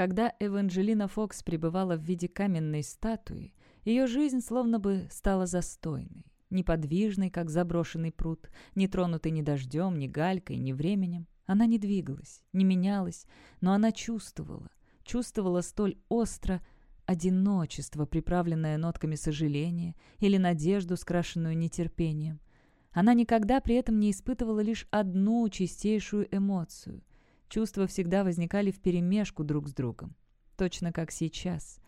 Когда Эванжелина Фокс пребывала в виде каменной статуи, ее жизнь словно бы стала застойной, неподвижной, как заброшенный пруд, не тронутой ни дождем, ни галькой, ни временем. Она не двигалась, не менялась, но она чувствовала, чувствовала столь остро одиночество, приправленное нотками сожаления, или надежду, скрашенную нетерпением. Она никогда при этом не испытывала лишь одну чистейшую эмоцию. Чувства всегда возникали вперемешку друг с другом. Точно как сейчас.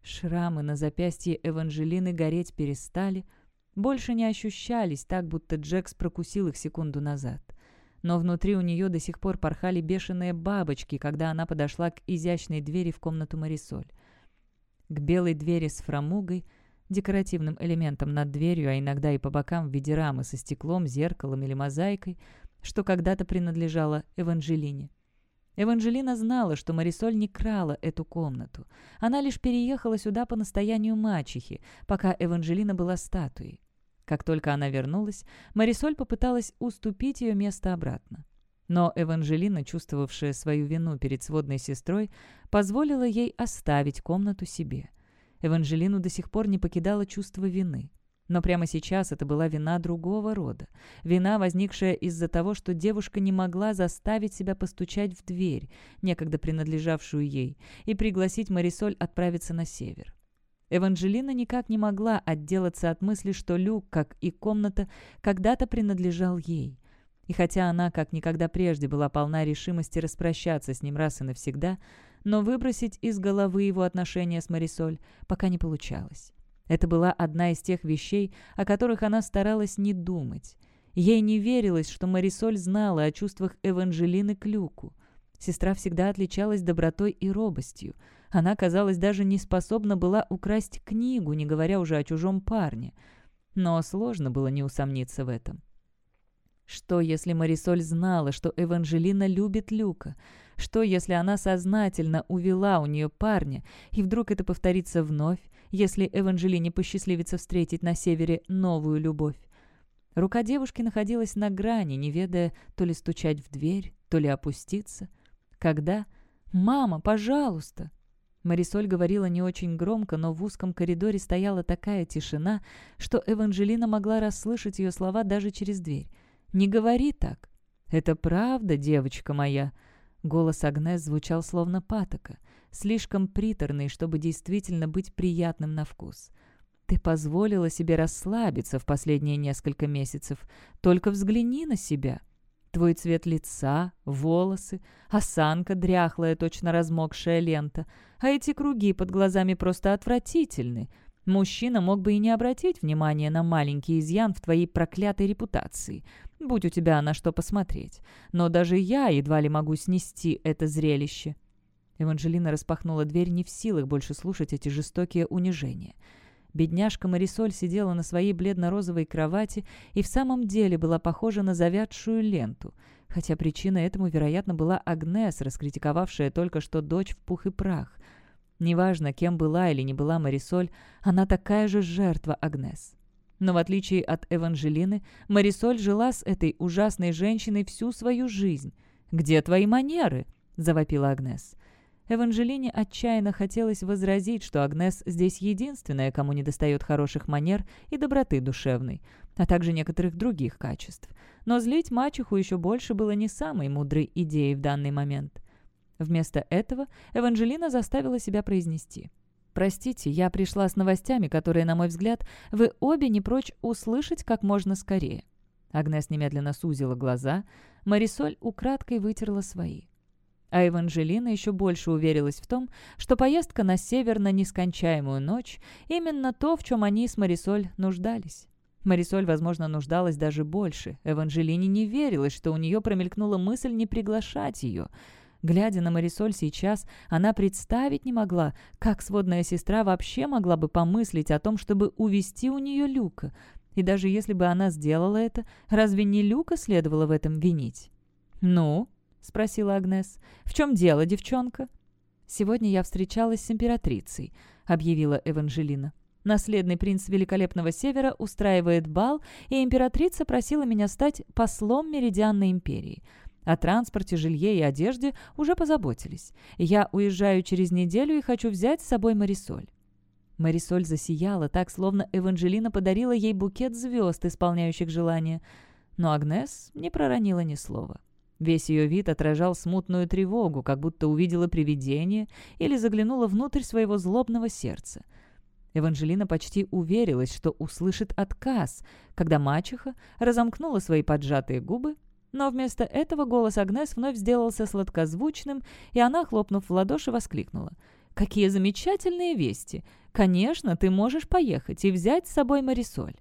Шрамы на запястье Эванжелины гореть перестали, больше не ощущались так, будто Джекс прокусил их секунду назад но внутри у нее до сих пор порхали бешеные бабочки, когда она подошла к изящной двери в комнату Марисоль. К белой двери с фрамугой, декоративным элементом над дверью, а иногда и по бокам в виде рамы со стеклом, зеркалом или мозаикой, что когда-то принадлежало Эванжелине. Эванжелина знала, что Марисоль не крала эту комнату. Она лишь переехала сюда по настоянию мачехи, пока Эванжелина была статуей. Как только она вернулась, Марисоль попыталась уступить ее место обратно. Но Эванжелина, чувствовавшая свою вину перед сводной сестрой, позволила ей оставить комнату себе. Эванжелину до сих пор не покидало чувство вины. Но прямо сейчас это была вина другого рода. Вина, возникшая из-за того, что девушка не могла заставить себя постучать в дверь, некогда принадлежавшую ей, и пригласить Марисоль отправиться на север. Эванжелина никак не могла отделаться от мысли, что люк, как и комната, когда-то принадлежал ей. И хотя она, как никогда прежде, была полна решимости распрощаться с ним раз и навсегда, но выбросить из головы его отношения с Марисоль пока не получалось. Это была одна из тех вещей, о которых она старалась не думать. Ей не верилось, что Марисоль знала о чувствах Эванжелины Люку. Сестра всегда отличалась добротой и робостью – она, казалось, даже не способна была украсть книгу, не говоря уже о чужом парне. Но сложно было не усомниться в этом. Что, если Марисоль знала, что Эванжелина любит Люка? Что, если она сознательно увела у нее парня, и вдруг это повторится вновь, если Эванжелине посчастливится встретить на севере новую любовь? Рука девушки находилась на грани, не ведая то ли стучать в дверь, то ли опуститься. Когда? «Мама, пожалуйста!» Марисоль говорила не очень громко, но в узком коридоре стояла такая тишина, что Эванжелина могла расслышать ее слова даже через дверь. «Не говори так!» «Это правда, девочка моя!» Голос Агнес звучал словно патока, слишком приторный, чтобы действительно быть приятным на вкус. «Ты позволила себе расслабиться в последние несколько месяцев. Только взгляни на себя!» Твой цвет лица, волосы, осанка дряхлая, точно размокшая лента. А эти круги под глазами просто отвратительны. Мужчина мог бы и не обратить внимания на маленький изъян в твоей проклятой репутации. Будь у тебя на что посмотреть. Но даже я едва ли могу снести это зрелище». Эванжелина распахнула дверь не в силах больше слушать эти жестокие унижения. Бедняжка Марисоль сидела на своей бледно-розовой кровати и в самом деле была похожа на завядшую ленту, хотя причина этому, вероятно, была Агнес, раскритиковавшая только что дочь в пух и прах. Неважно, кем была или не была Марисоль, она такая же жертва Агнес. Но в отличие от Эванжелины, Марисоль жила с этой ужасной женщиной всю свою жизнь. «Где твои манеры?» – завопила Агнес. Эванжелине отчаянно хотелось возразить, что Агнес здесь единственная, кому недостает хороших манер и доброты душевной, а также некоторых других качеств. Но злить мачеху еще больше было не самой мудрой идеей в данный момент. Вместо этого Эванжелина заставила себя произнести. «Простите, я пришла с новостями, которые, на мой взгляд, вы обе не прочь услышать как можно скорее». Агнес немедленно сузила глаза, Марисоль украдкой вытерла свои. А Эванжелина еще больше уверилась в том, что поездка на север на нескончаемую ночь – именно то, в чем они с Марисоль нуждались. Марисоль, возможно, нуждалась даже больше. Эванжелине не верилось, что у нее промелькнула мысль не приглашать ее. Глядя на Марисоль сейчас, она представить не могла, как сводная сестра вообще могла бы помыслить о том, чтобы увести у нее Люка. И даже если бы она сделала это, разве не Люка следовало в этом винить? «Ну?» — спросила Агнес. «В чем дело, девчонка?» «Сегодня я встречалась с императрицей», — объявила Эванжелина. «Наследный принц Великолепного Севера устраивает бал, и императрица просила меня стать послом Меридианной империи. О транспорте, жилье и одежде уже позаботились. Я уезжаю через неделю и хочу взять с собой Марисоль». Марисоль засияла так, словно Эванжелина подарила ей букет звезд, исполняющих желания. Но Агнес не проронила ни слова. Весь ее вид отражал смутную тревогу, как будто увидела привидение или заглянула внутрь своего злобного сердца. Эванжелина почти уверилась, что услышит отказ, когда мачеха разомкнула свои поджатые губы, но вместо этого голос Агнес вновь сделался сладкозвучным, и она, хлопнув в ладоши, воскликнула. «Какие замечательные вести! Конечно, ты можешь поехать и взять с собой Марисоль!»